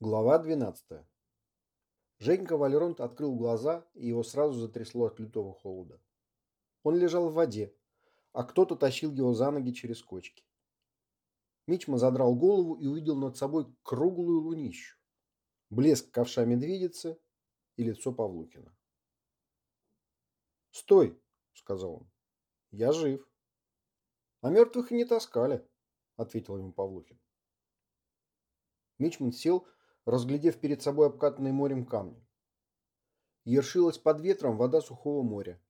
Глава 12. Женька Валеронт открыл глаза, и его сразу затрясло от лютого холода. Он лежал в воде, а кто-то тащил его за ноги через кочки. Мичман задрал голову и увидел над собой круглую лунищу, блеск ковша медведицы и лицо Павлукина. «Стой!» — сказал он. «Я жив». «А мертвых и не таскали», — ответил ему Павлухин. Мичман сел разглядев перед собой обкатанные морем камни. Ершилась под ветром вода сухого моря.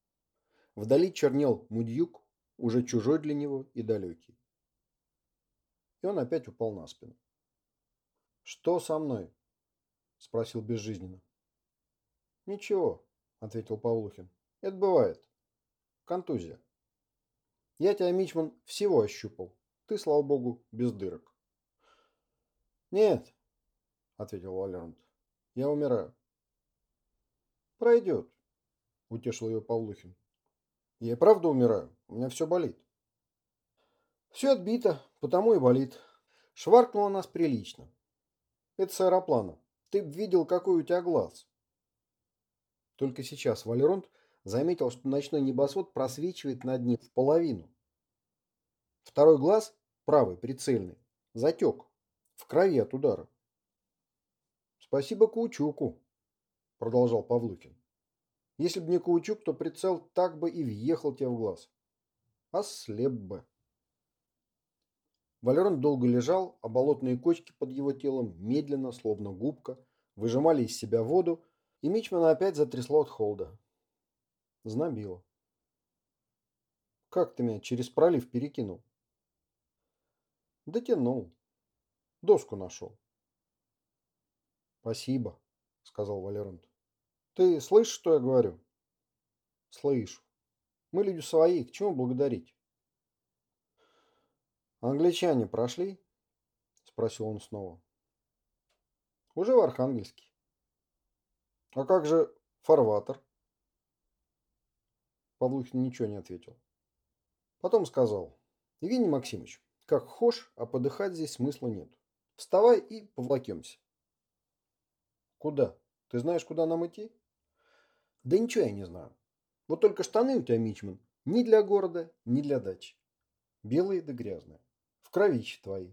Вдали чернел мудьюк, уже чужой для него и далекий. И он опять упал на спину. «Что со мной?» – спросил безжизненно. «Ничего», – ответил Павлухин. «Это бывает. Контузия. Я тебя, Мичман, всего ощупал. Ты, слава богу, без дырок». «Нет, ответил Валерант. Я умираю. Пройдет, утешил ее Павлухин. Я и правда умираю. У меня все болит. Все отбито, потому и болит. Шваркнуло нас прилично. Это с аэроплана. Ты б видел, какой у тебя глаз. Только сейчас Валеронт заметил, что ночной небосвод просвечивает над ним в половину. Второй глаз, правый, прицельный, затек, в крови от удара. Спасибо Каучуку, продолжал Павлукин. Если бы не Каучук, то прицел так бы и въехал тебе в глаз. Ослеп бы. Валерон долго лежал, а болотные кочки под его телом медленно, словно губка, выжимали из себя воду, и Мичмана опять затрясло от холода. Знобило. «Как ты меня через пролив перекинул?» «Дотянул. Доску нашел. Спасибо, сказал Валерант. Ты слышишь, что я говорю? Слышу. Мы люди свои, к чему благодарить? Англичане прошли? Спросил он снова. Уже в Архангельске. А как же фарватер? Павлухин ничего не ответил. Потом сказал. Евгений Максимович, как хошь, а подыхать здесь смысла нет. Вставай и повлакемся. Куда? Ты знаешь, куда нам идти? Да ничего я не знаю. Вот только штаны у тебя, Мичман, ни для города, ни для дачи. Белые да грязные. В кровище твои.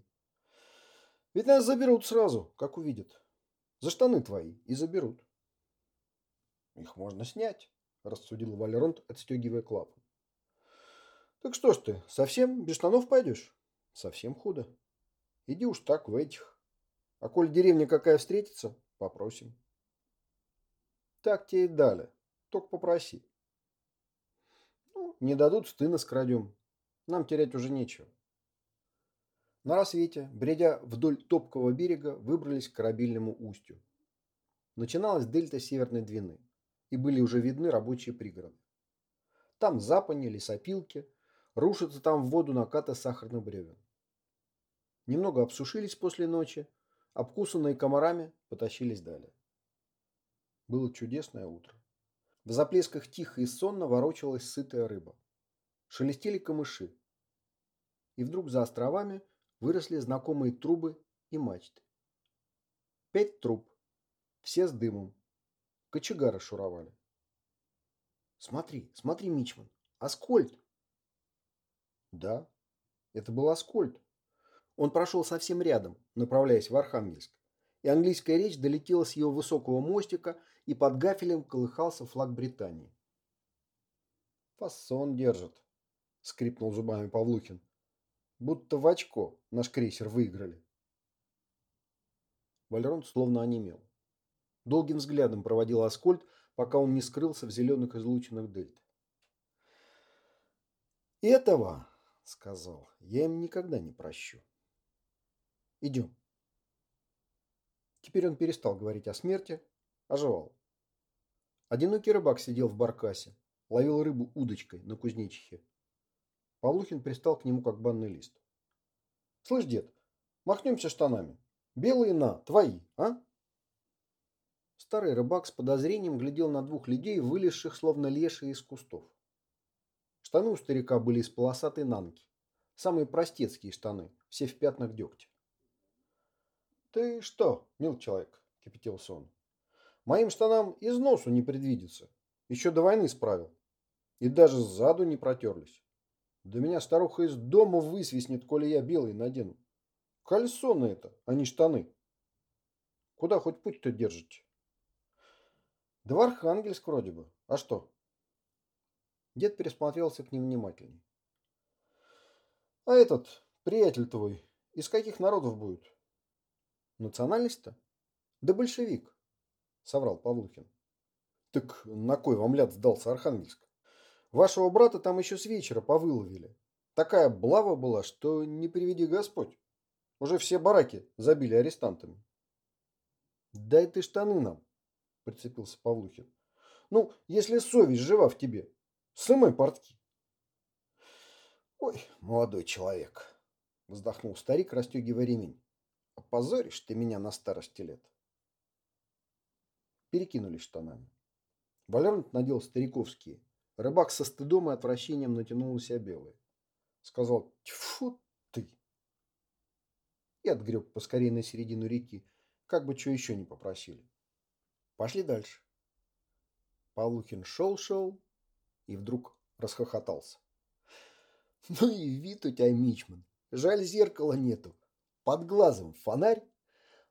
Ведь нас заберут сразу, как увидят. За штаны твои и заберут. Их можно снять, рассудил Валеронт, отстегивая клапан. Так что ж ты, совсем без штанов пойдешь? Совсем худо. Иди уж так в этих. А коль деревня какая встретится, Попросим. Так тебе и дали. Только попроси. Ну, не дадут, стыно скрадем. Нам терять уже нечего. На рассвете, бредя вдоль топкого берега, выбрались к корабельному устью. Начиналась дельта Северной Двины, и были уже видны рабочие пригороды. Там запани, лесопилки, рушатся там в воду накаты сахарных бревен. Немного обсушились после ночи, обкусанные комарами, потащились далее. Было чудесное утро. В заплесках тихо и сонно ворочалась сытая рыба. Шелестели камыши. И вдруг за островами выросли знакомые трубы и мачты. Пять труб, все с дымом. Кочегары шуровали. Смотри, смотри, Мичман, Аскольд! Да, это был Аскольд. Он прошел совсем рядом, направляясь в Архангельск, и английская речь долетела с его высокого мостика, и под гафелем колыхался флаг Британии. «Фасон держит», — скрипнул зубами Павлухин. «Будто в очко наш крейсер выиграли». Валерон словно онемел. Долгим взглядом проводил Аскольд, пока он не скрылся в зеленых излучинах дельты. «Этого, — сказал, — я им никогда не прощу». Идем. Теперь он перестал говорить о смерти, оживал. Одинокий рыбак сидел в баркасе, ловил рыбу удочкой на кузнечихе. Павлухин пристал к нему, как банный лист. «Слышь, дед, махнемся штанами. Белые на, твои, а?» Старый рыбак с подозрением глядел на двух людей, вылезших словно лешие из кустов. Штаны у старика были из полосатой нанки. Самые простецкие штаны, все в пятнах дегтя. Ты что, мил человек, кипятился он. Моим штанам из носу не предвидится. Еще до войны справил. И даже сзаду не протерлись. Да меня старуха из дома высвистнет, коли я белый надену. Кальсоны это, а не штаны. Куда хоть путь-то держите? Да в Архангельск вроде бы. А что? Дед пересмотрелся к ним внимательней. А этот, приятель твой, из каких народов будет? Национальность-то? Да большевик, соврал Павлухин. Так на кой вам ляд сдался Архангельск? Вашего брата там еще с вечера повыловили. Такая блава была, что не приведи Господь. Уже все бараки забили арестантами. Дай ты штаны нам, прицепился Павлухин. Ну, если совесть жива в тебе, сымай портки. Ой, молодой человек, вздохнул старик, расстегивая ремень. Опозоришь ты меня на старости лет. Перекинулись штанами. Валерон надел стариковские. Рыбак со стыдом и отвращением натянул на себя белые. Сказал «Тьфу ты!» И отгреб поскорее на середину реки, как бы что еще не попросили. Пошли дальше. Павлухин шел-шел и вдруг расхохотался. Ну и вид у тебя, Мичман. Жаль, зеркала нету. Под глазом фонарь.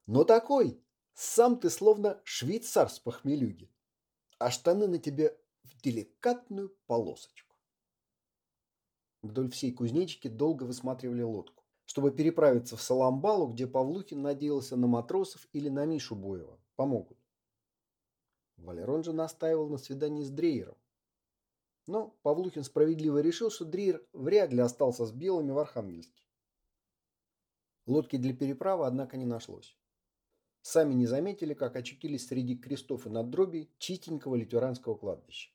Но такой, сам ты словно швейцар с похмелюги. А штаны на тебе в деликатную полосочку. Вдоль всей кузнечики долго высматривали лодку, чтобы переправиться в Саламбалу, где Павлухин надеялся на матросов или на Мишу Боева. Помогут. Валерон же настаивал на свидании с Дрейером. Но Павлухин справедливо решил, что Дрейер вряд ли остался с белыми в Архангельске. Лодки для переправы, однако, не нашлось. Сами не заметили, как очутились среди крестов и надгробий чистенького литеранского кладбища.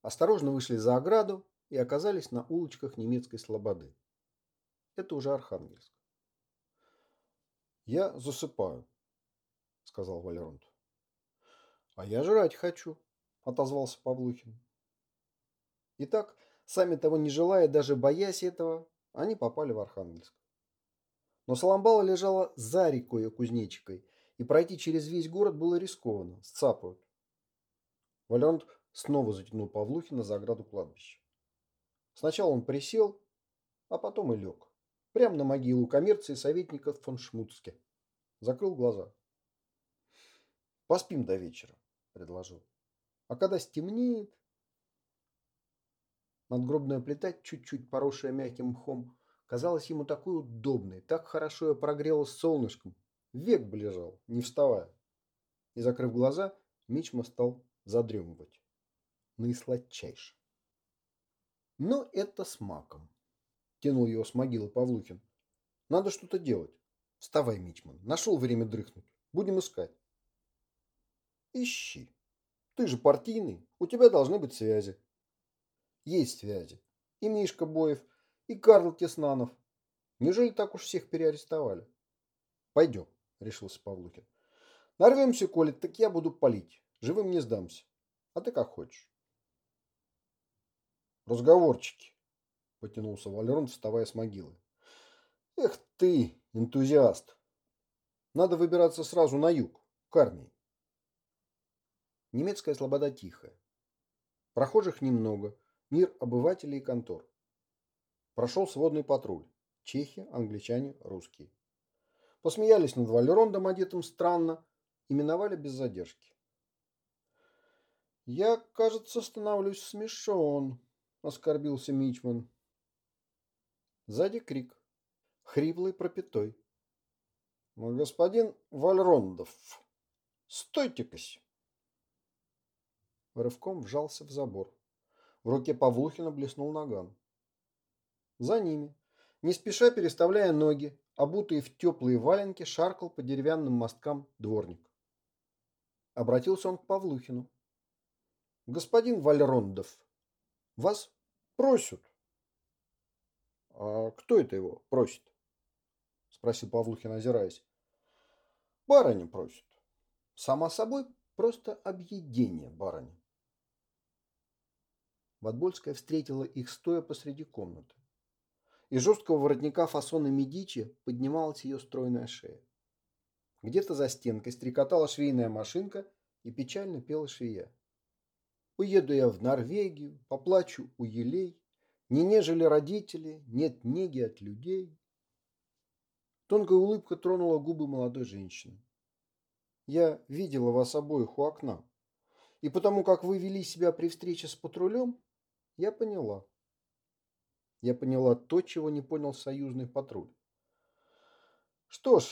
Осторожно вышли за ограду и оказались на улочках немецкой слободы. Это уже Архангельск. «Я засыпаю», — сказал Валеронт. «А я жрать хочу», — отозвался Павлухин. Итак, сами того не желая, даже боясь этого, они попали в Архангельск. Но Саламбала лежала за рекой Кузнечикой, и пройти через весь город было рискованно, сцапают. Валерант снова затянул Павлухина за ограду кладбища. Сначала он присел, а потом и лег. Прямо на могилу коммерции советника фон Шмуцке. Закрыл глаза. «Поспим до вечера», — предложил. «А когда стемнеет...» Надгробная плита, чуть-чуть поросшая мягким мхом, казалась ему такой удобной, так хорошо ее прогрелась солнышком. Век бы лежал, не вставая. И, закрыв глаза, Мичма стал задремывать. Наисладчайше. Но это с маком. Тянул его с могилы Павлухин. Надо что-то делать. Вставай, Мичман. Нашел время дрыхнуть. Будем искать. Ищи. Ты же партийный. У тебя должны быть связи. Есть связи. И Мишка Боев, и Карл Теснанов. Неужели так уж всех переарестовали? Пойдем, решился Павлукин. Нарвемся, Коля, так я буду палить. Живым не сдамся. А ты как хочешь. Разговорчики, потянулся Валерон, вставая с могилы. Эх ты, энтузиаст. Надо выбираться сразу на юг, к армии. Немецкая слобода тихая. Прохожих немного, Мир обывателей и контор. Прошел сводный патруль. Чехи, англичане, русские. Посмеялись над Валерондом, одетым странно, и миновали без задержки. «Я, кажется, становлюсь смешон», — оскорбился Мичман. Сзади крик. Хриплый, пропитой. «Господин Вальрондов, стойте-кась!» Рывком вжался в забор. В руке Павлухина блеснул наган. За ними, не спеша переставляя ноги, обутые в теплые валенки, шаркал по деревянным мосткам дворник. Обратился он к Павлухину. «Господин Вальрондов, вас просят». «А кто это его просит?» Спросил Павлухин, озираясь. «Барыня просит. Сама собой просто объедение барыни». Подбольская встретила их стоя посреди комнаты. Из жесткого воротника фасона Медичи поднималась ее стройная шея. Где-то за стенкой стрекотала швейная машинка и печально пела швея. Уеду я в Норвегию, поплачу у елей, Не нежели родители, нет неги от людей. Тонкая улыбка тронула губы молодой женщины. Я видела вас обоих у окна. И потому как вы вели себя при встрече с патрулем, я поняла. Я поняла то, чего не понял союзный патруль. Что ж,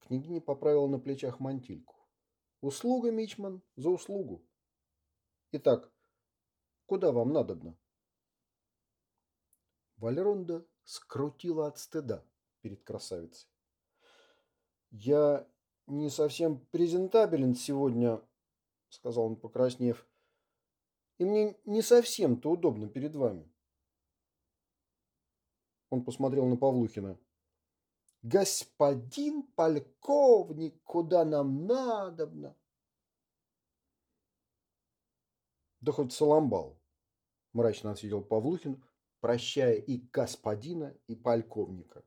княгиня поправила на плечах мантильку. Услуга, Мичман, за услугу. Итак, куда вам надобно? Валеронда скрутила от стыда перед красавицей. Я не совсем презентабелен сегодня, сказал он, покраснев. И мне не совсем-то удобно перед вами. Он посмотрел на Павлухина. Господин полковник, куда нам надобно? Да хоть Соломбал, мрачно ответил Павлухин, прощая и господина, и полковника.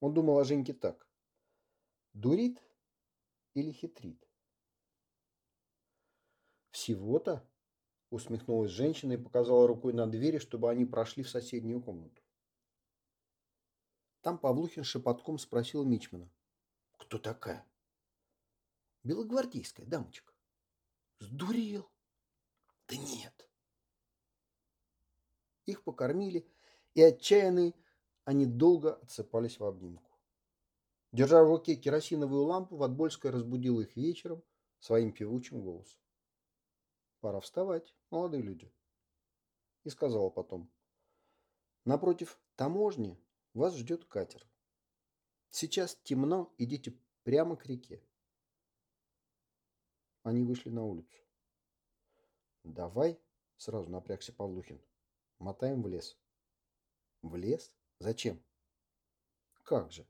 Он думал о Женьке так. Дурит или хитрит? Всего-то? Усмехнулась женщина и показала рукой на двери, чтобы они прошли в соседнюю комнату. Там Павлухин шепотком спросил Мичмана. «Кто такая?» «Белогвардейская дамочка». «Сдурел?» Да нет. Их покормили, и отчаянные они долго отсыпались в обнимку. Держа в руке керосиновую лампу, Ватбольская разбудила их вечером своим певучим голосом. «Пора вставать, молодые люди». И сказала потом. «Напротив таможни вас ждет катер. Сейчас темно, идите прямо к реке». Они вышли на улицу. Давай, сразу напрягся Павлухин. Мотаем в лес. В лес? Зачем? Как же?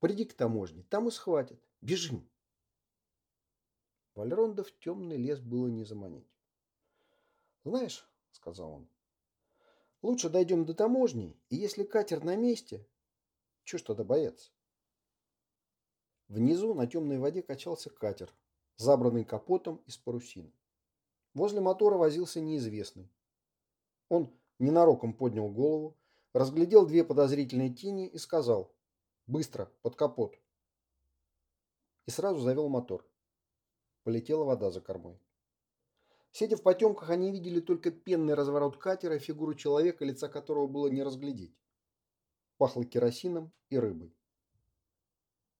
Приди к таможне, там и схватят. Бежим. Вальронда в темный лес было не заманить. Знаешь, сказал он, лучше дойдем до таможни, и если катер на месте, чего ж тогда бояться? Внизу на темной воде качался катер, забранный капотом из парусины. Возле мотора возился неизвестный. Он ненароком поднял голову, разглядел две подозрительные тени и сказал «Быстро, под капот!» И сразу завел мотор. Полетела вода за кормой. Сидя в потемках, они видели только пенный разворот катера фигуру человека, лица которого было не разглядеть. Пахло керосином и рыбой.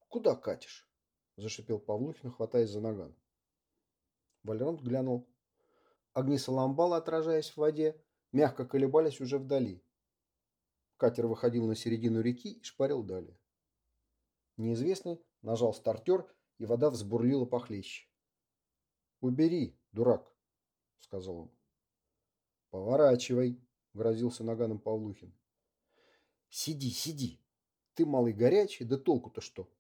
«Куда катишь?» – зашипел Павлухин, хватаясь за наган. Валерант глянул Огни Саламбала, отражаясь в воде, мягко колебались уже вдали. Катер выходил на середину реки и шпарил далее. Неизвестный нажал стартер, и вода взбурлила похлеще. «Убери, дурак», — сказал он. «Поворачивай», — грозился наганом Павлухин. «Сиди, сиди. Ты малый горячий, да толку-то что?»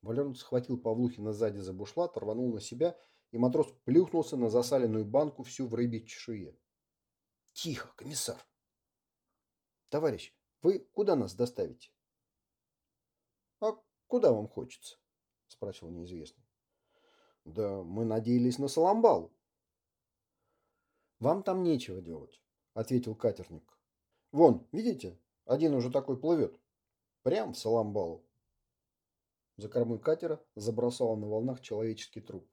Валерон схватил Павлухина сзади за бушлат, рванул на себя и матрос плюхнулся на засаленную банку всю в рыбе чешуе. «Тихо, комиссар!» «Товарищ, вы куда нас доставите?» «А куда вам хочется?» – спросил неизвестный. «Да мы надеялись на Соломбал». «Вам там нечего делать», – ответил катерник. «Вон, видите, один уже такой плывет. Прям в Соломбалу». За кормой катера забросало на волнах человеческий труп.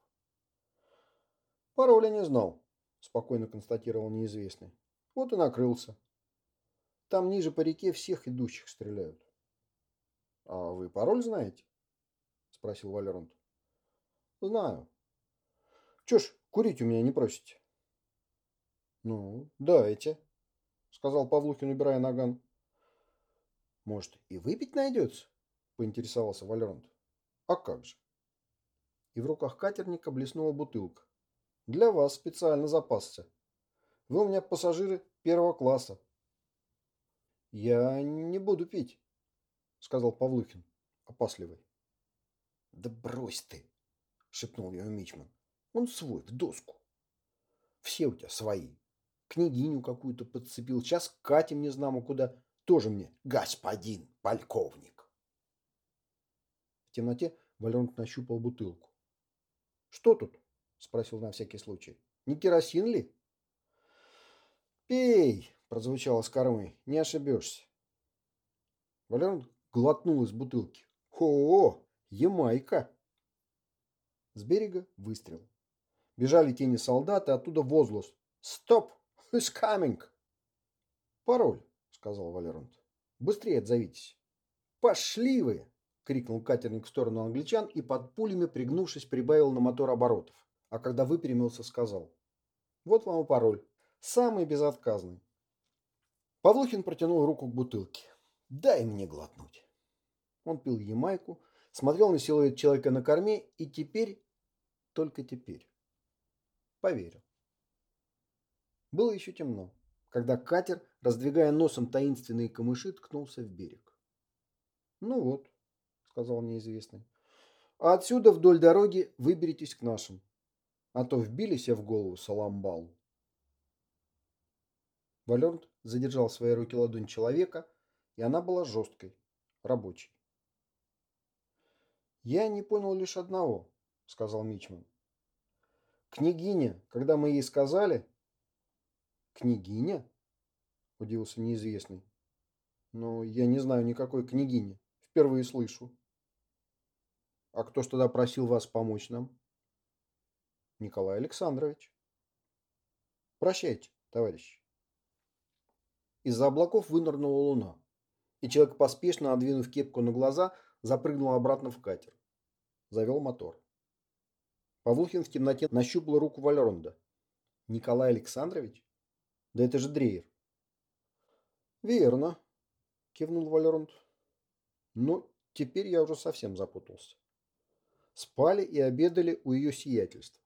Пароля не знал, спокойно констатировал неизвестный. Вот и накрылся. Там ниже по реке всех идущих стреляют. А вы пароль знаете? Спросил Валеронт. Знаю. Чё ж, курить у меня не просите? Ну, дайте, сказал Павлухин, убирая наган. Может, и выпить найдется? Поинтересовался Валеронт. А как же? И в руках катерника блеснула бутылка. Для вас специально запасся. Вы у меня пассажиры первого класса. Я не буду пить, сказал Павлухин, опасливый. Да брось ты, шепнул его Мичман. Он свой, в доску. Все у тебя свои. Княгиню какую-то подцепил, сейчас катим не знамо куда. Тоже мне господин полковник. В темноте Валерант нащупал бутылку. «Что тут?» – спросил на всякий случай. «Не керосин ли?» «Пей!» – прозвучало с кормы. «Не ошибешься». Валерант глотнул из бутылки. «О, Ямайка!» С берега выстрел. Бежали тени солдат, и оттуда возглас. «Стоп! Who's coming?» «Пароль», — сказал Валерант. «Быстрее отзовитесь». «Пошли вы!» — крикнул катерник в сторону англичан и под пулями, пригнувшись, прибавил на мотор оборотов. А когда выпрямился, сказал. «Вот вам и пароль. Самый безотказный». Павлухин протянул руку к бутылке. «Дай мне глотнуть». Он пил ямайку, смотрел на силуэт человека на корме и теперь, только теперь, поверил. Было еще темно, когда катер, раздвигая носом таинственные камыши, ткнулся в берег. «Ну вот», — сказал неизвестный, — «а отсюда вдоль дороги выберитесь к нашим, а то вбили себе в голову саламбалу». Валернт задержал в своей руке ладонь человека, и она была жесткой, рабочей. «Я не понял лишь одного», — сказал Мичман. «Княгиня, когда мы ей сказали...» «Княгиня?» — удивился неизвестный. «Но я не знаю никакой княгини. Впервые слышу». «А кто ж тогда просил вас помочь нам?» «Николай Александрович». «Прощайте, товарищ». Из-за облаков вынырнула луна, и человек, поспешно отвинув кепку на глаза, запрыгнул обратно в катер. Завел мотор. Павлухин в темноте нащупал руку Вальронда. «Николай Александрович? Да это же Дрейер». «Верно», – кивнул Вальронд. «Ну, теперь я уже совсем запутался». Спали и обедали у ее сиятельства.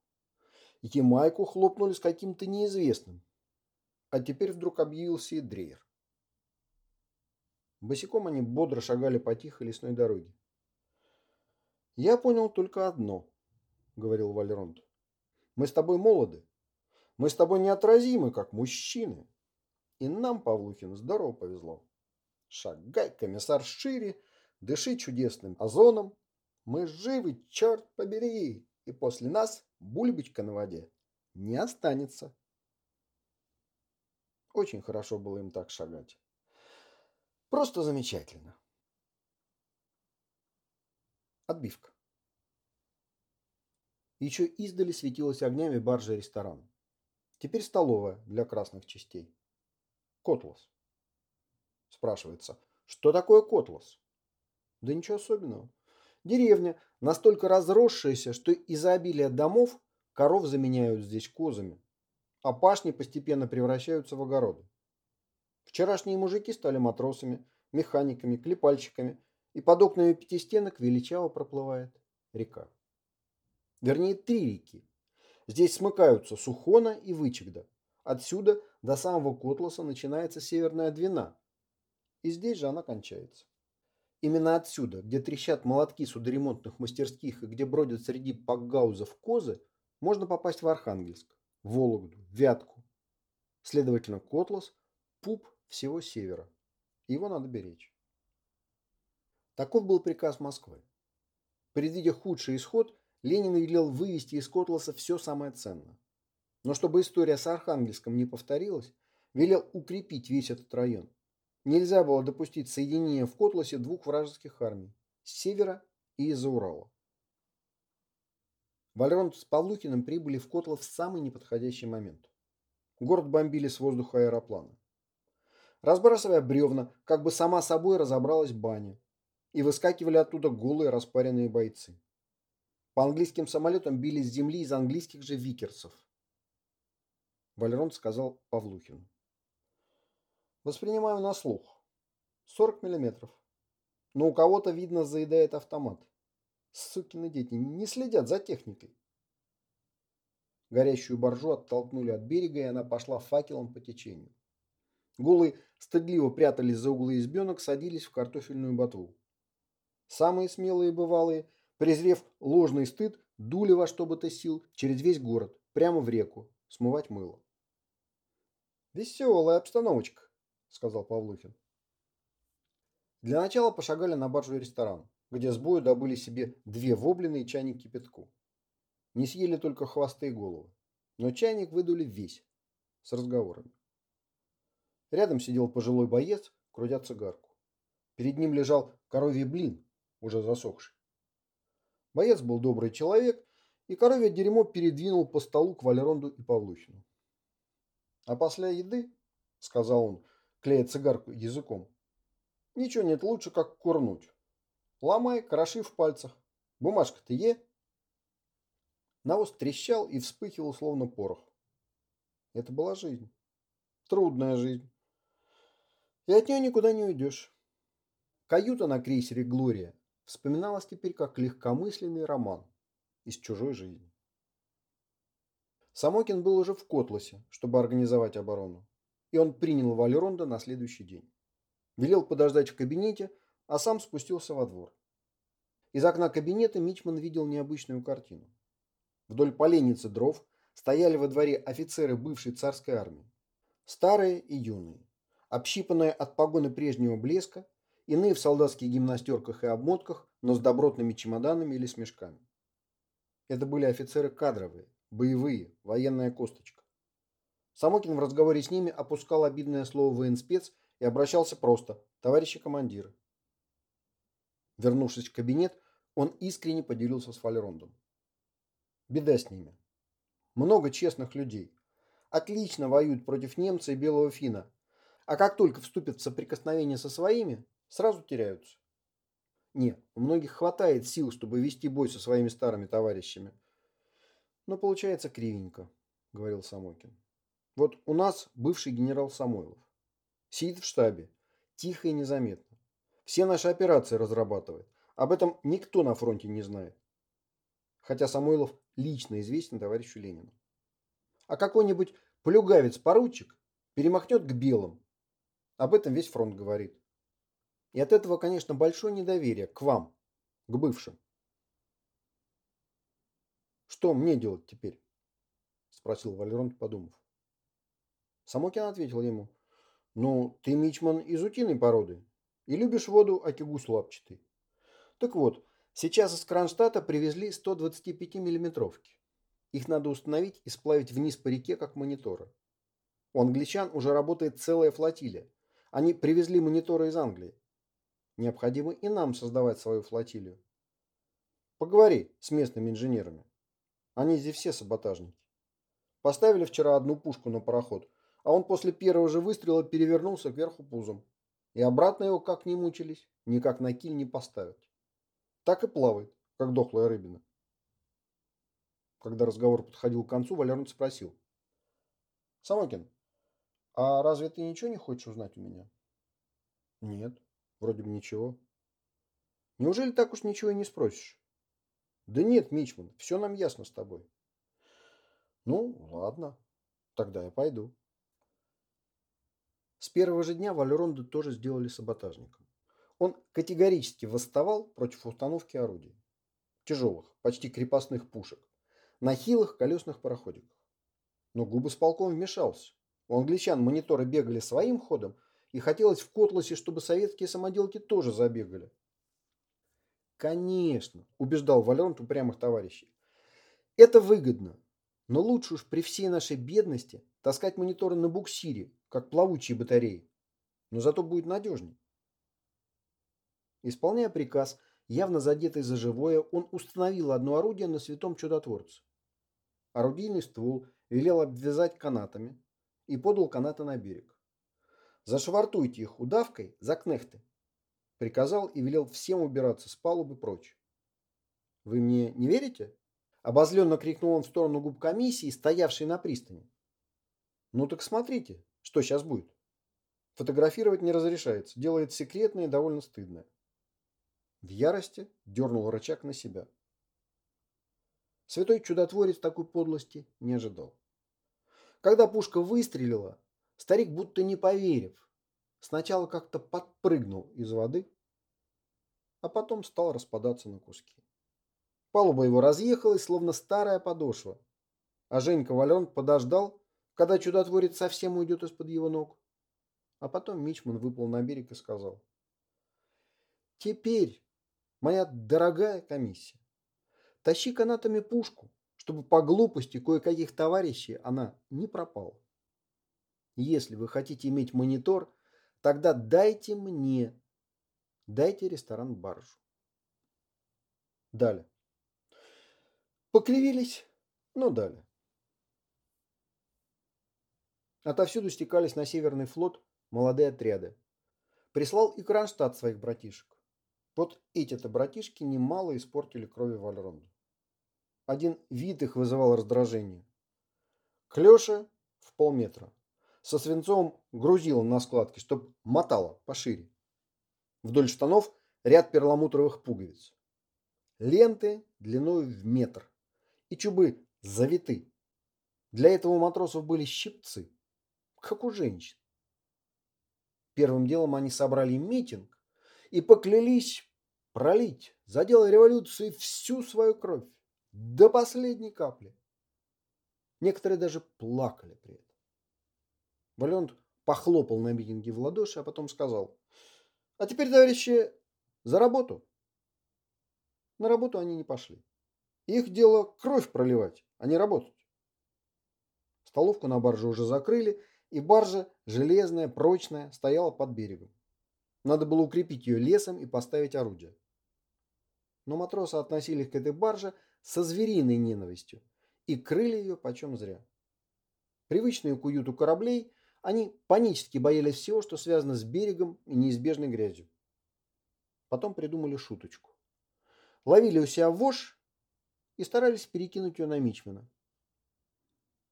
Ямайку хлопнули с каким-то неизвестным. А теперь вдруг объявился и Дрейер. Босиком они бодро шагали по тихой лесной дороге. «Я понял только одно», — говорил Вальронд. «Мы с тобой молоды. Мы с тобой неотразимы, как мужчины. И нам, Павлухин, здорово повезло. Шагай, комиссар, шире, дыши чудесным озоном. Мы живы, черт побери, и после нас бульбочка на воде не останется». Очень хорошо было им так шагать. Просто замечательно. Отбивка. Еще издали светилась огнями баржа ресторан. Теперь столовая для красных частей. Котлас. Спрашивается, что такое Котлас? Да ничего особенного. Деревня, настолько разросшаяся, что из-за обилия домов коров заменяют здесь козами, а пашни постепенно превращаются в огороды. Вчерашние мужики стали матросами, механиками, клепальщиками, и под окнами пятистенок величаво проплывает река. Вернее, три реки. Здесь смыкаются Сухона и Вычегда. Отсюда до самого Котласа начинается Северная Двина. И здесь же она кончается. Именно отсюда, где трещат молотки судоремонтных мастерских и где бродят среди пакгаузов козы, можно попасть в Архангельск, Вологду, Вятку. Следовательно, Котлас – пуп всего севера. Его надо беречь. Таков был приказ Москвы. Предвидя худший исход, Ленин велел вывести из Котласа все самое ценное. Но чтобы история с Архангельском не повторилась, велел укрепить весь этот район. Нельзя было допустить соединения в Котласе двух вражеских армий – с севера и из-за Урала. Вальронт с Павлухиным прибыли в Котлов в самый неподходящий момент. Город бомбили с воздуха аэроплана. Разбрасывая бревна, как бы сама собой разобралась баня. И выскакивали оттуда голые распаренные бойцы. По английским самолетам били с земли из английских же викерсов. Валерон сказал Павлухину. Воспринимаю на слух. 40 миллиметров. Но у кого-то, видно, заедает автомат. Сукины дети не следят за техникой. Горящую боржу оттолкнули от берега, и она пошла факелом по течению. Голые стыдливо прятались за углы избенок, садились в картофельную ботву. Самые смелые бывалые, презрев ложный стыд, дули во что бы то сил через весь город, прямо в реку, смывать мыло. «Веселая обстановочка», — сказал Павлухин. Для начала пошагали на баржу ресторан. где с бою добыли себе две воблины и чайник кипятку. Не съели только хвосты и головы, но чайник выдули весь, с разговорами. Рядом сидел пожилой боец, крутя цигарку. Перед ним лежал коровий блин, уже засохший. Боец был добрый человек, и коровье дерьмо передвинул по столу к Валеронду и Павлухину. А после еды, сказал он, клея цигарку языком, ничего нет лучше, как курнуть. Ломай, кроши в пальцах. Бумажка-то е. Навоз трещал и вспыхивал, словно порох. Это была жизнь. Трудная жизнь. И от нее никуда не уйдешь. Каюта на крейсере «Глория» вспоминалась теперь как легкомысленный роман из чужой жизни. Самокин был уже в Котласе, чтобы организовать оборону, и он принял Валеронда на следующий день. Велел подождать в кабинете, а сам спустился во двор. Из окна кабинета Мичман видел необычную картину. Вдоль поленницы дров стояли во дворе офицеры бывшей царской армии. Старые и юные, общипанные от погоны прежнего блеска, иные в солдатских гимнастерках и обмотках, но с добротными чемоданами или с мешками. Это были офицеры кадровые, боевые, военная косточка. Самокин в разговоре с ними опускал обидное слово «военспец» и обращался просто «товарищи командиры». Вернувшись в кабинет, он искренне поделился с Фалерондом. Беда с ними. Много честных людей. Отлично воюют против немца и белого фина. А как только вступят в соприкосновение со своими, сразу теряются. Не, у многих хватает сил, чтобы вести бой со своими старыми товарищами. Но получается кривенько, говорил Самокин. Вот у нас бывший генерал Самойлов. Сидит в штабе, тихо и незаметно. Все наши операции разрабатывает. Об этом никто на фронте не знает. Хотя Самойлов лично известен товарищу Ленину. А какой-нибудь плюгавец-поручик перемахнет к белым. Об этом весь фронт говорит. И от этого, конечно, большое недоверие к вам, к бывшим. Что мне делать теперь? Спросил Валерон, подумав. Самокин ответил ему. Ну, ты мичман из утиной породы и любишь воду, аки гусь лапчатый. Так вот, сейчас из Кронштадта привезли 125 миллиметровки. Их надо установить и сплавить вниз по реке, как мониторы. У англичан уже работает целая флотилия. Они привезли мониторы из Англии. Необходимо и нам создавать свою флотилию. Поговори с местными инженерами. Они здесь все саботажники. Поставили вчера одну пушку на пароход, а он после первого же выстрела перевернулся кверху пузом. И обратно его как не мучились, никак на киль не поставят. Так и плавает, как дохлая рыбина. Когда разговор подходил к концу, Валерон спросил. Самокин, а разве ты ничего не хочешь узнать у меня? Нет. Вроде бы ничего. Неужели так уж ничего и не спросишь? Да нет, Мичман, все нам ясно с тобой. Ну, ладно, тогда я пойду. С первого же дня Валеронда тоже сделали саботажником. Он категорически восставал против установки орудий. Тяжелых, почти крепостных пушек. На хилых колесных пароходиках. Но губы с полком вмешался. У англичан мониторы бегали своим ходом, и хотелось в Котласе, чтобы советские самоделки тоже забегали. Конечно, убеждал Валерон упрямых товарищей. Это выгодно. Но лучше уж при всей нашей бедности таскать мониторы на буксире, как плавучие батареи. Но зато будет надежнее. Исполняя приказ, явно задетый за живое, он установил одно орудие на святом чудотворце. Орудийный ствол велел обвязать канатами и подал канаты на берег. Зашвартуйте их удавкой за кнехты. Приказал и велел всем убираться с палубы прочь. Вы мне не верите? Обозленно крикнул он в сторону губ комиссии, стоявшей на пристани. Ну так смотрите, что сейчас будет. Фотографировать не разрешается, делает секретное и довольно стыдное. В ярости дернул рычаг на себя. Святой чудотворец такой подлости не ожидал. Когда пушка выстрелила, Старик, будто не поверив, сначала как-то подпрыгнул из воды, а потом стал распадаться на куски. Палуба его разъехалась, словно старая подошва, а Женька Вален подождал, когда чудотворец совсем уйдет из-под его ног. А потом Мичман выплыл на берег и сказал. «Теперь Моя дорогая комиссия, тащи канатами пушку, чтобы по глупости кое-каких товарищей она не пропала. Если вы хотите иметь монитор, тогда дайте мне, дайте ресторан баржу. Далее. Покривились, но дали. Отовсюду стекались на Северный флот молодые отряды. Прислал и Кронштадт своих братишек. Вот эти-то братишки немало испортили крови Вальронду. Один вид их вызывал раздражение. Клёша в полметра. Со свинцом грузил на складке, чтоб мотало пошире. Вдоль штанов ряд перламутровых пуговиц. Ленты длиной в метр. И чубы завиты. Для этого у матросов были щипцы, как у женщин. Первым делом они собрали митинг и поклялись пролить за дело революции всю свою кровь, до последней капли. Некоторые даже плакали при этом. Валент похлопал на митинге в ладоши, а потом сказал, а теперь, товарищи, за работу. На работу они не пошли. Их дело кровь проливать, а не работать. Столовку на барже уже закрыли, и баржа, железная, прочная, стояла под берегом. Надо было укрепить ее лесом и поставить орудие. Но матросы относились к этой барже со звериной ненавистью и крыли ее почем зря. Привычные к уюту кораблей, они панически боялись всего, что связано с берегом и неизбежной грязью. Потом придумали шуточку. Ловили у себя вож и старались перекинуть ее на Мичмана.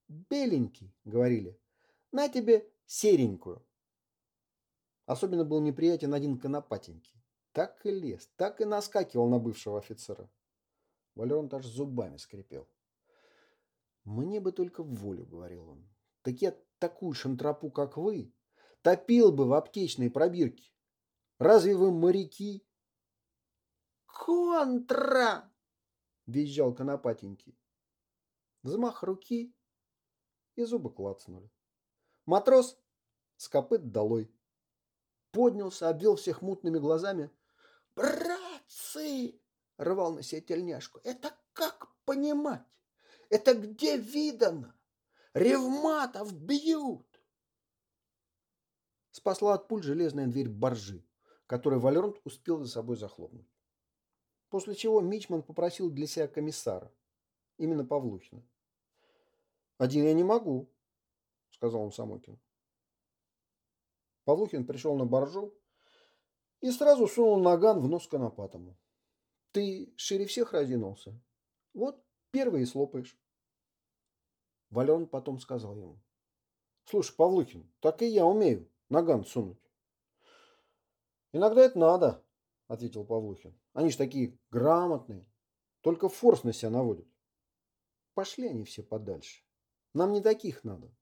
«Беленький», — говорили, — «на тебе серенькую». Особенно был неприятен один конопатенький. Так и лез, так и наскакивал на бывшего офицера. Валерон даже зубами скрипел. «Мне бы только в волю», — говорил он. «Так я такую шантропу, как вы, топил бы в аптечной пробирке. Разве вы моряки?» «Контра!» — визжал конопатенький. Взмах руки, и зубы клацнули. Матрос с копыт долой. Поднялся, обвел всех мутными глазами. «Братцы!» — рвал на себе тельняшку. «Это как понимать? Это где видано? Ревматов бьют!» Спасла от пуль железная дверь боржи, которую Валеронт успел за собой захлопнуть. После чего Мичман попросил для себя комиссара, именно Павлухина. «Один я не могу», — сказал он Самокин. Павлухин пришел на боржу и сразу сунул наган в нос конопатому. «Ты шире всех разинулся? Вот первый и слопаешь». Валерон потом сказал ему. «Слушай, Павлухин, так и я умею наган сунуть». «Иногда это надо», — ответил Павлухин. «Они ж такие грамотные, только форс на себя наводят». Пошли они все подальше. Нам не таких надо.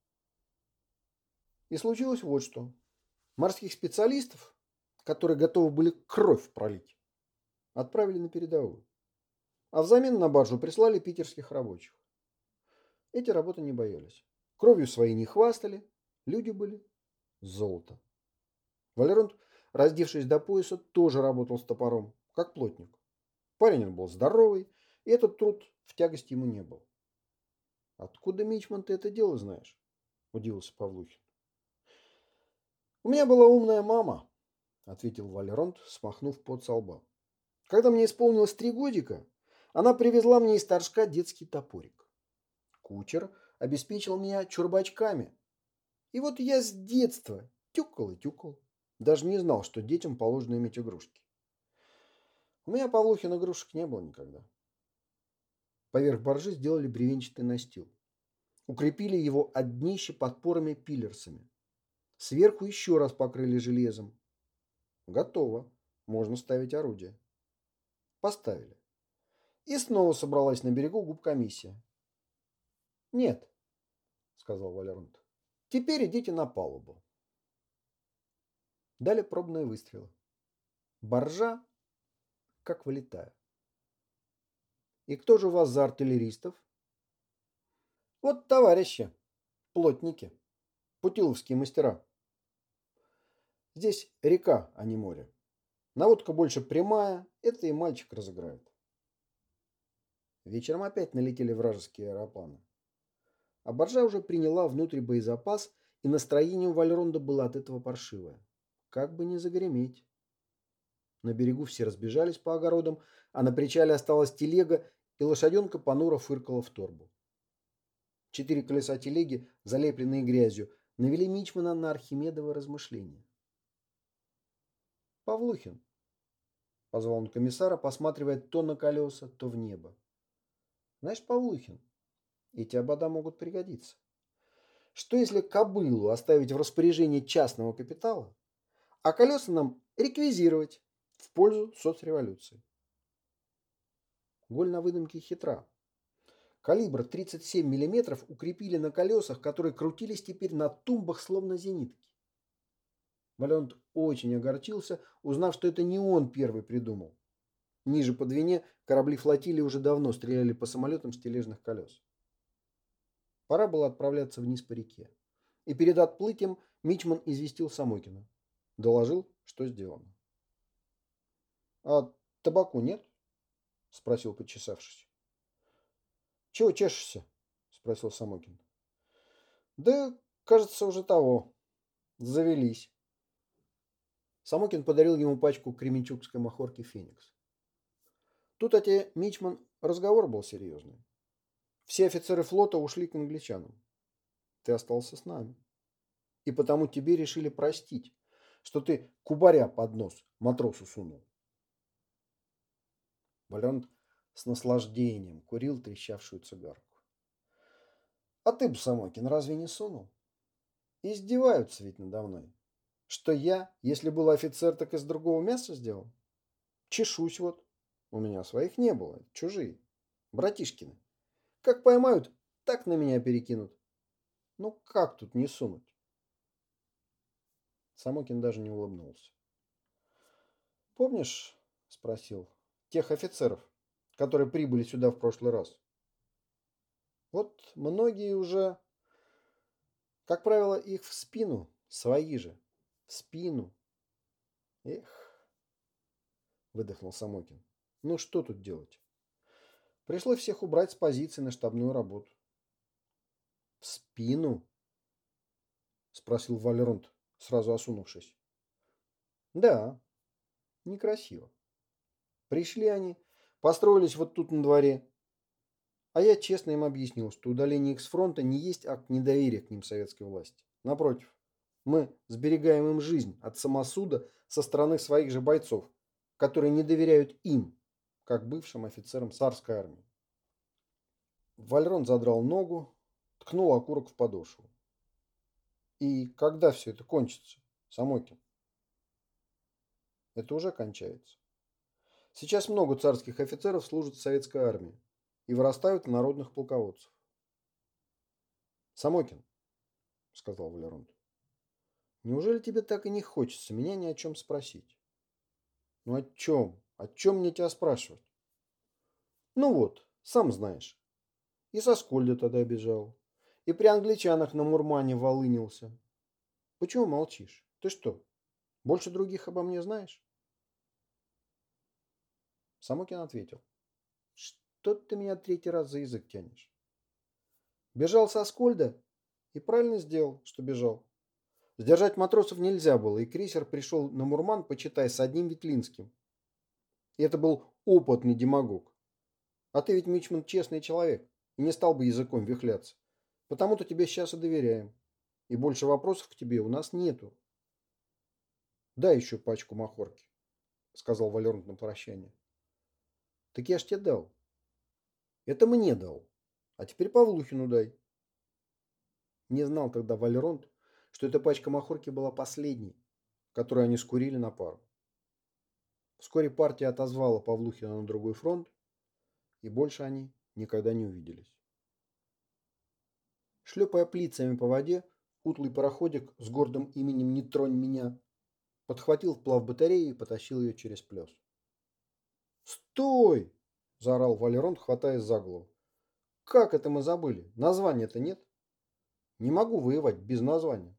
И случилось вот что. Морских специалистов, которые готовы были кровь пролить, отправили на передовую. А взамен на баржу прислали питерских рабочих. Эти работы не боялись. Кровью своей не хвастали, люди были золото. Валеронт, раздевшись до пояса, тоже работал с топором, как плотник. Парень он был здоровый, и этот труд в тягость ему не был. Откуда, Мичман, ты это дело знаешь? Удивился Павлухин. У меня была умная мама, ответил Валеронт, смахнув под со лба. Когда мне исполнилось три годика, она привезла мне из торжка детский топорик. Кучер обеспечил меня чурбачками. И вот я с детства тюкал и тюкал. Даже не знал, что детям положено иметь игрушки. У меня, Павлухин, игрушек не было никогда. Поверх боржи сделали бревенчатый настил. Укрепили его от днища подпорами-пиллерсами. Сверху еще раз покрыли железом. Готово. Можно ставить орудие. Поставили. И снова собралась на берегу губкомиссия. «Нет», — сказал Валерант. «Теперь идите на палубу». Дали пробные выстрелы. Боржа, как вылетая. И кто же у вас за артиллеристов? Вот товарищи, плотники, путиловские мастера. Здесь река, а не море. Наводка больше прямая, это и мальчик разыграет. Вечером опять налетели вражеские аэропланы. А боржа уже приняла внутрь боезапас, и настроение у Вальронда было от этого паршивое. Как бы не загреметь. На берегу все разбежались по огородам, а на причале осталась телега, и лошаденка понуро фыркала в торбу. Четыре колеса телеги, залепленные грязью, навели Мичмана на Архимедово размышления. «Павлухин», — позвал он комиссара, посматривая то на колеса, то в небо. «Знаешь, Павлухин, эти обода могут пригодиться. Что если кобылу оставить в распоряжении частного капитала, а колеса нам реквизировать в пользу соцреволюции?» Голь на выдумке хитра. Калибр 37 мм укрепили на колесах, которые крутились теперь на тумбах, словно зенитки. Валент очень огорчился, узнав, что это не он первый придумал. Ниже по Двине корабли флотилии уже давно стреляли по самолетам с тележных колес. Пора было отправляться вниз по реке. И перед отплытием Мичман известил Самойкина. Доложил, что сделано. «А табаку нет?» – спросил, почесавшись. «Чего чешешься?» – спросил Самокин. «Да, кажется, уже того. Завелись». Самокин подарил ему пачку кременчугской махорки «Феникс». Тут, оте, Мичман, разговор был серьезный. Все офицеры флота ушли к англичанам. Ты остался с нами. И потому тебе решили простить, что ты кубаря под нос матросу сунул. Валент с наслаждением курил трещавшую цигарку. А ты бы, Самокин, разве не сунул? Издеваются ведь надо мной. Что я, если был офицер, так из другого мяса сделал? Чешусь вот. У меня своих не было, чужие. Братишкины. Как поймают, так на меня перекинут. Ну как тут не сунуть? Самокин даже не улыбнулся. «Помнишь, — спросил, — тех офицеров, которые прибыли сюда в прошлый раз. Вот многие уже, как правило, их в спину, свои же, в спину. Эх, выдохнул Самокин. Ну что тут делать? Пришлось всех убрать с позиции на штабную работу. В спину? Спросил Валеронт, сразу осунувшись. Да, некрасиво. Пришли они, Построились вот тут на дворе. А я честно им объяснил, что удаление их с фронта не есть акт недоверия к ним советской власти. Напротив, мы сберегаем им жизнь от самосуда со стороны своих же бойцов, которые не доверяют им, как бывшим офицерам царской армии. Вальрон задрал ногу, ткнул окурок в подошву. И когда все это кончится, Самокин? Это уже кончается. Сейчас много царских офицеров служат в советской армии и вырастают в народных полководцев. «Самокин», — сказал Валеронт, — «неужели тебе так и не хочется меня ни о чем спросить?» «Ну о чем? О чем мне тебя спрашивать?» «Ну вот, сам знаешь. И со Скольда тогда бежал, и при англичанах на Мурмане волынился. Почему молчишь? Ты что, больше других обо мне знаешь?» Самокин ответил. Что ты меня третий раз за язык тянешь? Бежал со Скольда и правильно сделал, что бежал. Сдержать матросов нельзя было, и крейсер пришел на Мурман, почитай, с одним Ветлинским. И это был опытный демагог. А ты ведь, Мичман, честный человек, и не стал бы языком вихляться. Потому-то тебе сейчас и доверяем. И больше вопросов к тебе у нас нету. Дай еще пачку махорки, сказал Валерон на прощание. Так я ж тебе дал. Это мне дал. А теперь Павлухину дай. Не знал тогда Валеронт, что эта пачка махорки была последней, которую они скурили на пару. Вскоре партия отозвала Павлухина на другой фронт, и больше они никогда не увиделись. Шлепая плицами по воде, утлый пароходик с гордым именем «Не тронь меня» подхватил вплав батареи и потащил ее через плес. «Стой!» – заорал Валерон, хватаясь за голову. «Как это мы забыли? Названия-то нет?» «Не могу воевать без названия».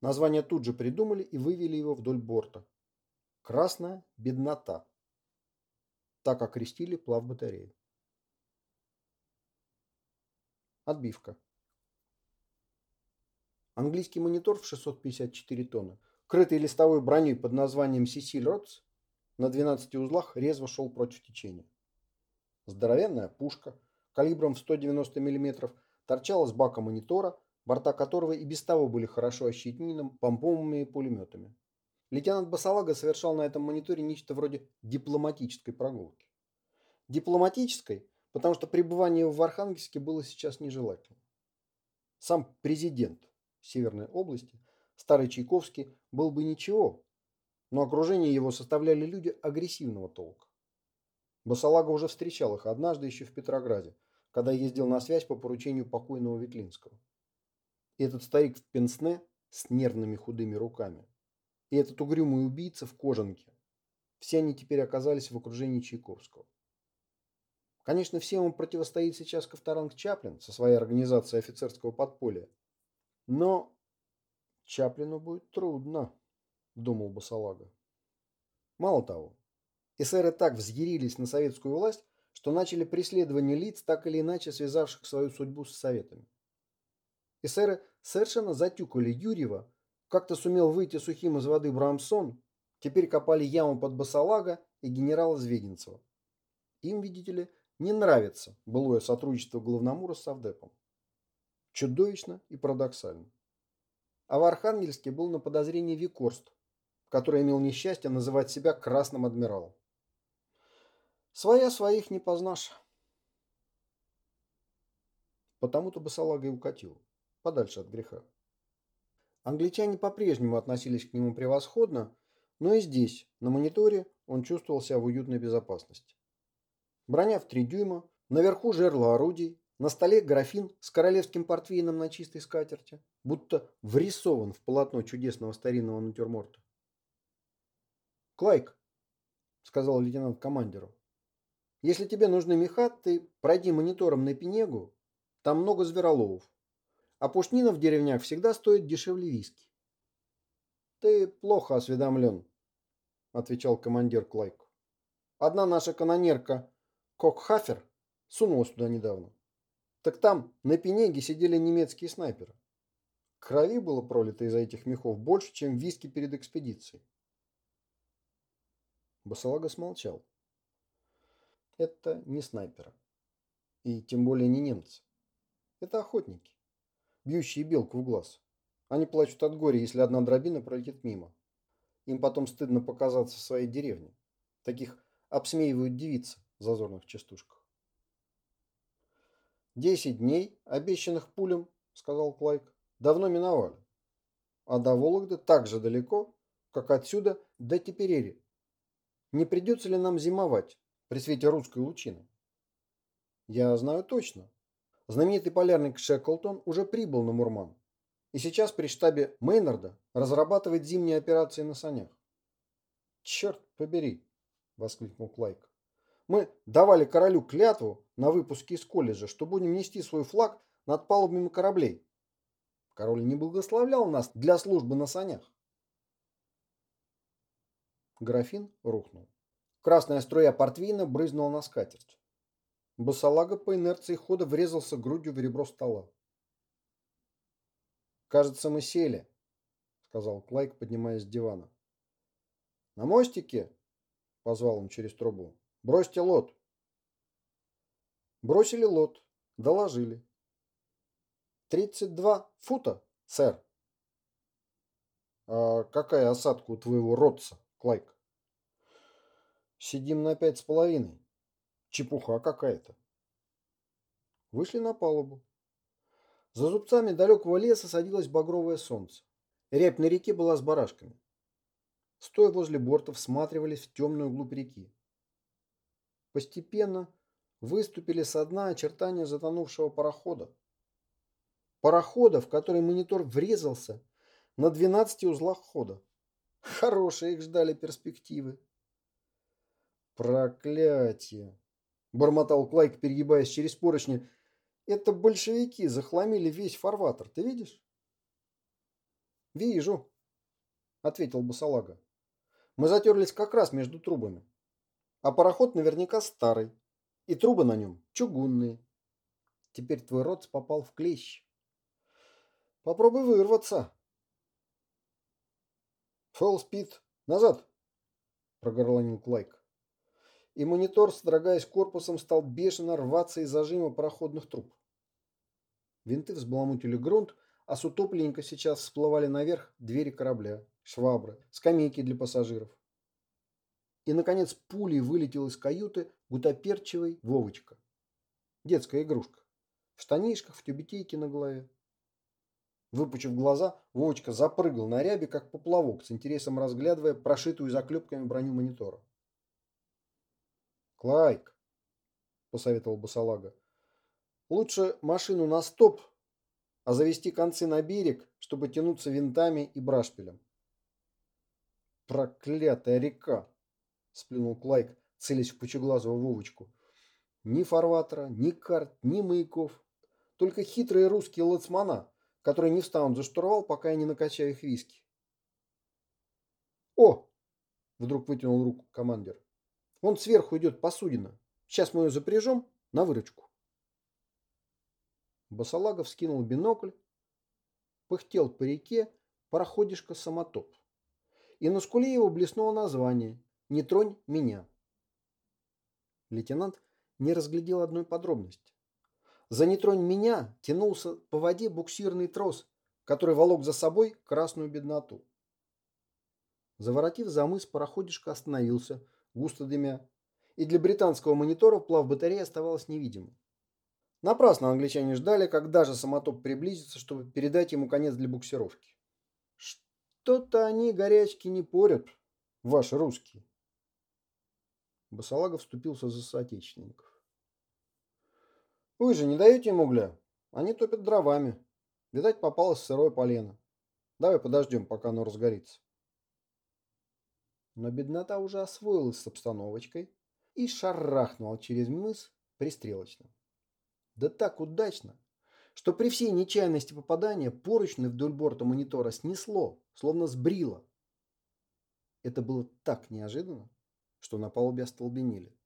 Название тут же придумали и вывели его вдоль борта. Красная беднота. Так окрестили плав батареи. Отбивка. Английский монитор в 654 тонны, крытый листовой броней под названием Сесиль Ротс, на 12 узлах резво шел против течения. Здоровенная пушка калибром в 190 мм торчала с бака монитора, борта которого и без того были хорошо ощетинены помпомами пулеметами. Лейтенант Басалага совершал на этом мониторе нечто вроде дипломатической прогулки. Дипломатической, потому что пребывание в Архангельске было сейчас нежелательно. Сам президент Северной области, старый Чайковский, был бы ничего, но окружение его составляли люди агрессивного толка. Басалага уже встречал их однажды еще в Петрограде, когда ездил на связь по поручению покойного Ветлинского. И этот старик в пенсне с нервными худыми руками, и этот угрюмый убийца в кожанке, все они теперь оказались в окружении Чайковского. Конечно, всем им противостоит сейчас Ковторанг Чаплин со своей организацией офицерского подполья. Но Чаплину будет трудно, думал Басалага. Мало того, эсеры так взъярились на советскую власть, что начали преследование лиц, так или иначе связавших свою судьбу с советами. Эсеры совершенно затюкали Юрьева, как-то сумел выйти сухим из воды Брамсон, теперь копали яму под Басалага и генерала Звегинцева. Им, видите ли, не нравится былое сотрудничество Главномура с Совдепом. Чудовищно и парадоксально. А в Архангельске был на подозрении Викорст, который имел несчастье называть себя Красным Адмиралом. Своя своих не познашь. Потому-то Басалага и укатил, подальше от греха. Англичане по-прежнему относились к нему превосходно, но и здесь, на мониторе, он чувствовал себя в уютной безопасности. Броня в три дюйма, наверху жерла орудий, на столе графин с королевским портвейном на чистой скатерти, будто врисован в полотно чудесного старинного натюрморта. «Клайк», — сказал лейтенант командиру, — «если тебе нужны меха, ты пройди монитором на Пенегу, там много звероловов, а пушнина в деревнях всегда стоит дешевле виски». «Ты плохо осведомлен», — отвечал командир Клайк. «Одна наша канонерка Кокхафер сунулась туда недавно. Так там на пенеге сидели немецкие снайперы. Крови было пролито из-за этих мехов больше, чем виски перед экспедицией. Басалага смолчал. Это не снайперы. И тем более не немцы. Это охотники, бьющие белку в глаз. Они плачут от горя, если одна дробина пролетит мимо. Им потом стыдно показаться в своей деревне. Таких обсмеивают девицы в зазорных частушках. «Десять дней, обещанных пулем, — сказал Клайк, — давно миновали. А до Вологды так же далеко, как отсюда до Теперери. Не придется ли нам зимовать при свете русской лучины? Я знаю точно. Знаменитый полярник Шеклтон уже прибыл на Мурман. И сейчас при штабе Мейнарда разрабатывает зимние операции на санях. «Черт побери!» – воскликнул Клайк. Мы давали королю клятву на выпуске из колледжа, что будем нести свой флаг над палубами кораблей. Король не благословлял нас для службы на санях. Графин рухнул. Красная струя портвейна брызнула на скатерть. Басалага по инерции хода врезался грудью в ребро стола. «Кажется, мы сели», — сказал Клайк, поднимаясь с дивана. «На мостике?» — позвал он через трубу. Бросьте лот. Бросили лот. Доложили. Тридцать два фута, сэр. А какая осадка у твоего родца, Клайк? Сидим на пять с половиной. Чепуха какая-то. Вышли на палубу. За зубцами далекого леса садилось багровое солнце. Рябь на реке была с барашками. Стоя возле борта, всматривались в темную глубь реки. Постепенно выступили со дна очертания затонувшего парохода. Парохода, в который монитор врезался на 12 узлах хода. Хорошие их ждали перспективы. Проклятие! Бормотал Клайк, перегибаясь через поручни. Это большевики захламили весь фарватер, ты видишь? Вижу, ответил Басалага. Мы затерлись как раз между трубами. А пароход наверняка старый. И трубы на нем чугунные. Теперь твой рот попал в клещ. Попробуй вырваться. Фолл спит. Назад, прогорланил Клайк. И монитор, содрогаясь корпусом, стал бешено рваться из зажима пароходных труб. Винты взбаламутили грунт, а с утопленника сейчас всплывали наверх двери корабля, швабры, скамейки для пассажиров. И, наконец, пулей вылетел из каюты гутоперчивый Вовочка. Детская игрушка. В штанишках, в тюбетейке на голове. Выпучив глаза, Вовочка запрыгал на рябе, как поплавок, с интересом разглядывая прошитую заклепками броню монитора. «Клайк», — посоветовал Басалага, — «лучше машину на стоп, а завести концы на берег, чтобы тянуться винтами и брашпилем». «Проклятая река!» — сплюнул Клайк, целясь в пучеглазого Вовочку. «Ни фарватера, ни карт, ни маяков. Только хитрые русские лацмана, которые не встанут за штурвал, пока я не накачаю их виски». «О!» — вдруг вытянул руку командир. «Вон сверху идет посудина. Сейчас мы ее запряжем на выручку». Басалагов скинул бинокль, пыхтел по реке пароходишка-самотоп. И на скуле его блеснуло название не тронь меня. Лейтенант не разглядел одной подробности. За «не тронь меня» тянулся по воде буксирный трос, который волок за собой красную бедноту. Заворотив за мыс, пароходишка остановился, густо дымя, и для британского монитора плав батареи оставалось невидимым. Напрасно англичане ждали, когда же самотоп приблизится, чтобы передать ему конец для буксировки. Что-то они горячки не порят, ваши русские. Басалагов вступился за соотечественников. Вы же не даете им угля? Они топят дровами. Видать, попалось сырое полено. Давай подождем, пока оно разгорится. Но беднота уже освоилась с обстановочкой и шарахнула через мыс пристрелочно. Да так удачно, что при всей нечаянности попадания поручны вдоль борта монитора снесло, словно сбрило. Это было так неожиданно, что на палубе остолбенели.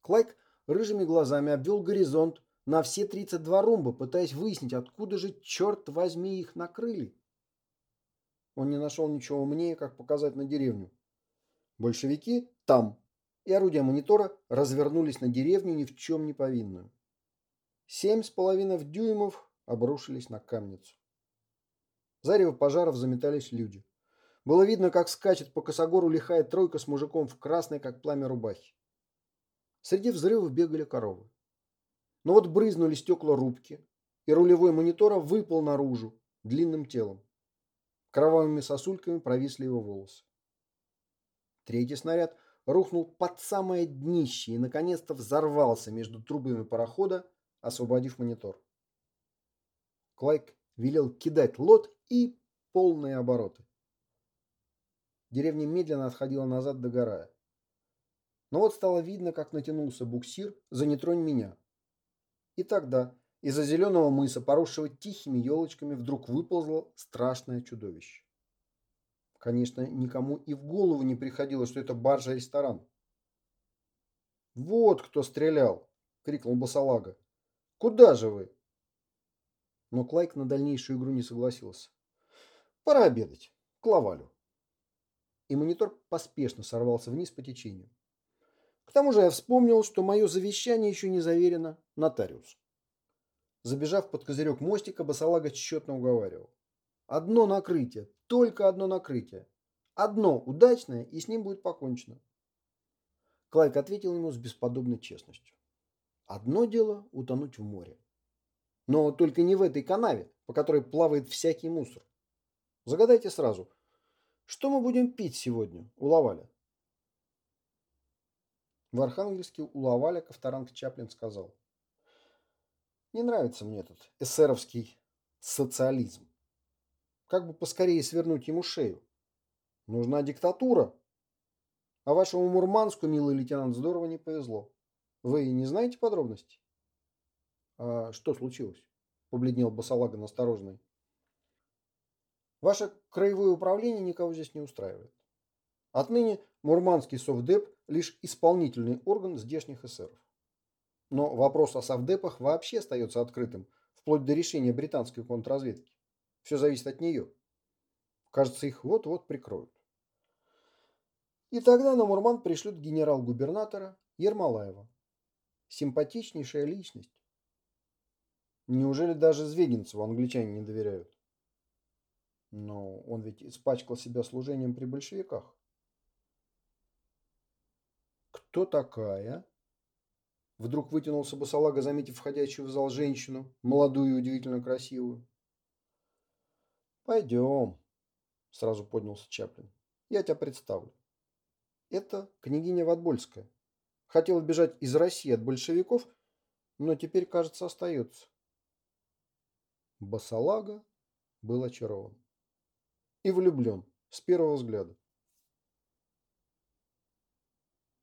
Клайк рыжими глазами обвел горизонт на все 32 румба, пытаясь выяснить, откуда же, черт возьми, их накрыли. Он не нашел ничего умнее, как показать на деревню. Большевики там, и орудия монитора развернулись на деревню ни в чем не повинную. Семь с половиной дюймов обрушились на камницу. Зарево пожаров заметались люди. Было видно, как скачет по косогору лихая тройка с мужиком в красной, как пламя рубахи. Среди взрывов бегали коровы. Но вот брызнули стекла рубки, и рулевой монитора выпал наружу длинным телом. Кровавыми сосульками провисли его волосы. Третий снаряд рухнул под самое днище и наконец-то взорвался между трубами парохода, освободив монитор. Клайк велел кидать лот и полные обороты. Деревня медленно отходила назад, догорая. Но вот стало видно, как натянулся буксир за «Не тронь меня». И тогда из-за зеленого мыса, поросшего тихими елочками, вдруг выползло страшное чудовище. Конечно, никому и в голову не приходило, что это баржа-ресторан. «Вот кто стрелял!» — крикнул Басалага. «Куда же вы?» Но Клайк на дальнейшую игру не согласился. «Пора обедать. К Лавалю» и монитор поспешно сорвался вниз по течению. К тому же я вспомнил, что мое завещание еще не заверено нотариус. Забежав под козырек мостика, Басалага тщетно уговаривал. Одно накрытие, только одно накрытие. Одно удачное, и с ним будет покончено. Клайк ответил ему с бесподобной честностью. Одно дело утонуть в море. Но только не в этой канаве, по которой плавает всякий мусор. Загадайте сразу – что мы будем пить сегодня у Лаваля? В Архангельске у Лаваля Ковторанг Чаплин сказал. Не нравится мне этот эсеровский социализм. Как бы поскорее свернуть ему шею. Нужна диктатура. А вашему Мурманску, милый лейтенант, здорово не повезло. Вы не знаете подробностей? А что случилось? Побледнел Басалага настороженный. Ваше краевое управление никого здесь не устраивает. Отныне Мурманский совдеп – лишь исполнительный орган здешних эсеров. Но вопрос о совдепах вообще остается открытым, вплоть до решения британской контрразведки. Все зависит от нее. Кажется, их вот-вот прикроют. И тогда на Мурман пришлют генерал-губернатора Ермолаева. Симпатичнейшая личность. Неужели даже Звегинцеву англичане не доверяют? Но он ведь испачкал себя служением при большевиках. «Кто такая?» Вдруг вытянулся босолага, заметив входящую в зал женщину, молодую и удивительно красивую. «Пойдем», — сразу поднялся Чаплин. «Я тебя представлю. Это княгиня Ватбольская. Хотела бежать из России от большевиков, но теперь, кажется, остается». Басалага был очарован. И влюблен с первого взгляда.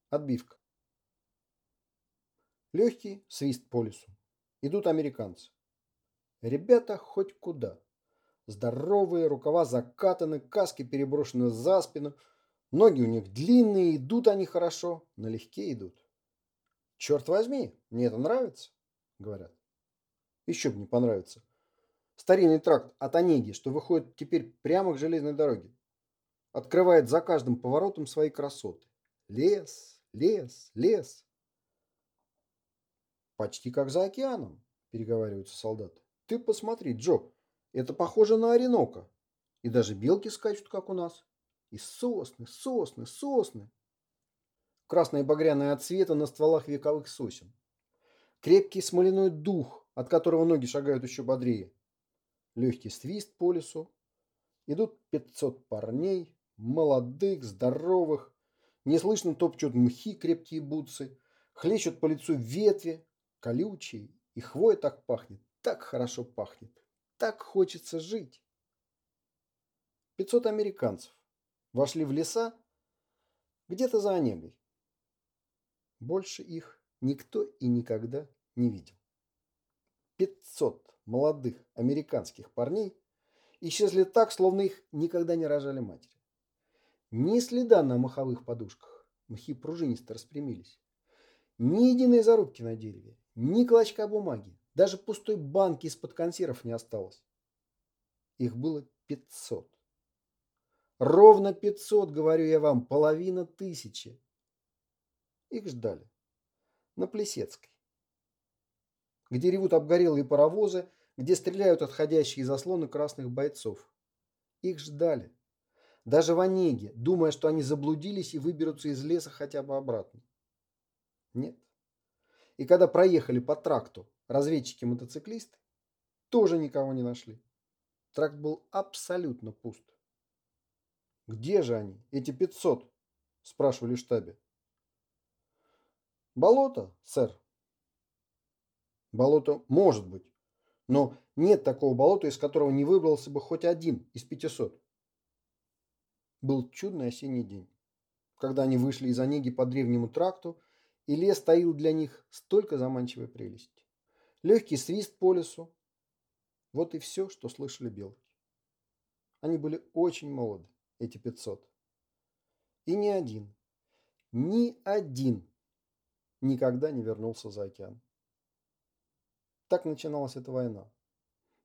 Отбивка. Легкий свист по лесу. Идут американцы. Ребята хоть куда. Здоровые, рукава закатаны, каски переброшены за спину. Ноги у них длинные, идут они хорошо, налегке идут. Черт возьми, мне это нравится, говорят. Еще бы не понравится. Старинный тракт от Онеги, что выходит теперь прямо к железной дороге. Открывает за каждым поворотом свои красоты. Лес, Лес, лес. Почти как за океаном, переговариваются солдаты. Ты посмотри, Джо, это похоже на Оренока. И даже белки скачут, как у нас. И сосны, сосны, сосны. Красные багряные от цвета на стволах вековых сосен. Крепкий смоляной дух, от которого ноги шагают еще бодрее. Легкий свист по лесу. Идут пятьсот парней, молодых, здоровых, Неслышно топчут мхи крепкие бутсы, хлещут по лицу ветви, колючие, и хвоя так пахнет, так хорошо пахнет, так хочется жить. Пятьсот американцев вошли в леса где-то за Онегой. Больше их никто и никогда не видел. Пятьсот молодых американских парней исчезли так, словно их никогда не рожали матери. Ни следа на маховых подушках. Мхи пружинисто распрямились. Ни единой зарубки на дереве, ни клочка бумаги, даже пустой банки из-под консервов не осталось. Их было пятьсот. Ровно пятьсот, говорю я вам, половина тысячи. Их ждали. На Плесецкой. Где ревут обгорелые паровозы, где стреляют отходящие заслоны красных бойцов. Их ждали. Даже в Онеге, думая, что они заблудились и выберутся из леса хотя бы обратно. Нет. И когда проехали по тракту разведчики-мотоциклисты, тоже никого не нашли. Тракт был абсолютно пуст. «Где же они, эти пятьсот?» – спрашивали в штабе. «Болото, сэр». «Болото может быть, но нет такого болота, из которого не выбрался бы хоть один из пятисот». Был чудный осенний день, когда они вышли из Онеги по древнему тракту, и лес таил для них столько заманчивой прелести. Легкий свист по лесу. Вот и все, что слышали белки. Они были очень молоды, эти пятьсот. И ни один, ни один никогда не вернулся за океан. Так начиналась эта война.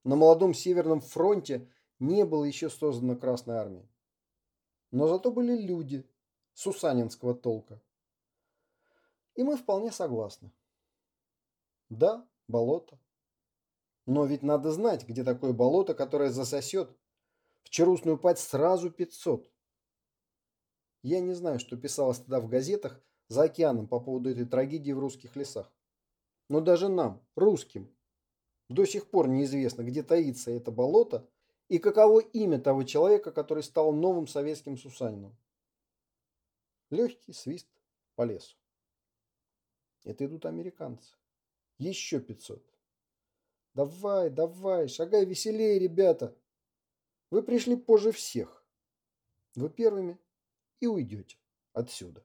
На молодом Северном фронте не было еще создано Красной Армии. Но зато были люди сусанинского толка. И мы вполне согласны. Да, болото. Но ведь надо знать, где такое болото, которое засосет в Чарусную пать сразу 500. Я не знаю, что писалось тогда в газетах за океаном по поводу этой трагедии в русских лесах. Но даже нам, русским, до сих пор неизвестно, где таится это болото и каково имя того человека, который стал новым советским Сусанином? Легкий свист по лесу. Это идут американцы. Еще 500. Давай, давай, шагай веселее, ребята. Вы пришли позже всех. Вы первыми и уйдете отсюда.